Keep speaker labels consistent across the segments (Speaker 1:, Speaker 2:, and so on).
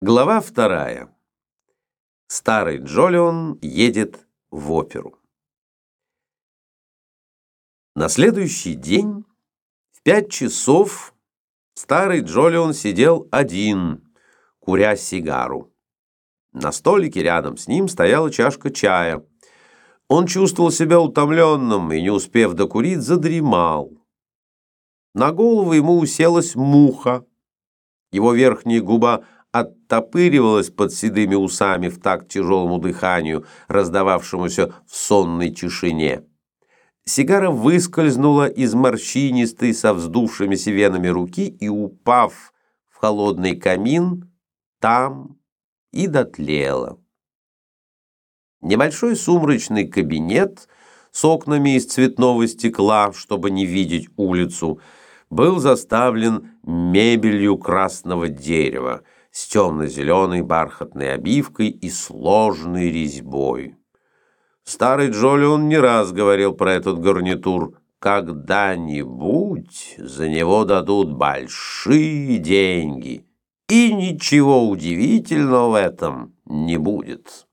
Speaker 1: Глава вторая. Старый Джолион едет в оперу. На следующий день в пять часов старый Джолион сидел один, куря сигару. На столике рядом с ним стояла чашка чая. Он чувствовал себя утомленным и, не успев докурить, задремал. На голову ему уселась муха. Его верхняя губа – оттопыривалась под седыми усами в такт тяжелому дыханию, раздававшемуся в сонной тишине. Сигара выскользнула из морщинистой со вздувшимися венами руки и, упав в холодный камин, там и дотлела. Небольшой сумрачный кабинет с окнами из цветного стекла, чтобы не видеть улицу, был заставлен мебелью красного дерева – с темно-зеленой бархатной обивкой и сложной резьбой. Старый Джолион не раз говорил про этот гарнитур. Когда-нибудь за него дадут большие деньги, и ничего удивительного в этом не будет.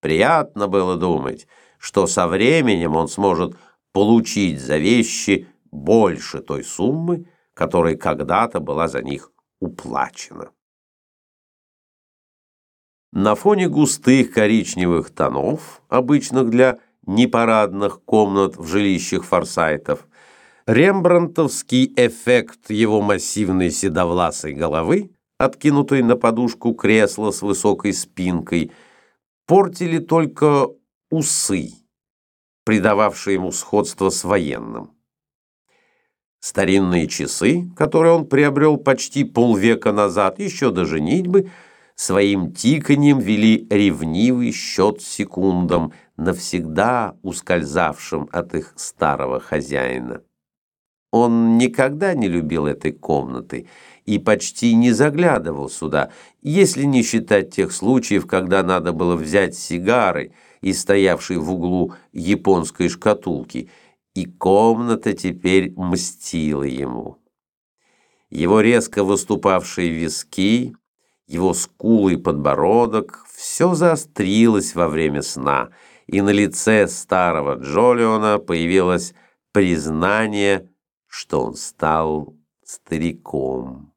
Speaker 1: Приятно было думать, что со временем он сможет получить за вещи больше той суммы, которая когда-то была за них уплачена. На фоне густых коричневых тонов, обычных для непарадных комнат в жилищах форсайтов, рембрандтовский эффект его массивной седовласой головы, откинутой на подушку кресла с высокой спинкой, портили только усы, придававшие ему сходство с военным. Старинные часы, которые он приобрел почти полвека назад, еще до женитьбы, своим тиканьем вели ревнивый счет секундам, навсегда ускользавшим от их старого хозяина. Он никогда не любил этой комнаты и почти не заглядывал сюда, если не считать тех случаев, когда надо было взять сигары из стоявшей в углу японской шкатулки, и комната теперь мстила ему. Его резко выступавшие виски, его скулы и подбородок, все заострилось во время сна, и на лице старого Джолиона появилось признание, что он стал стариком.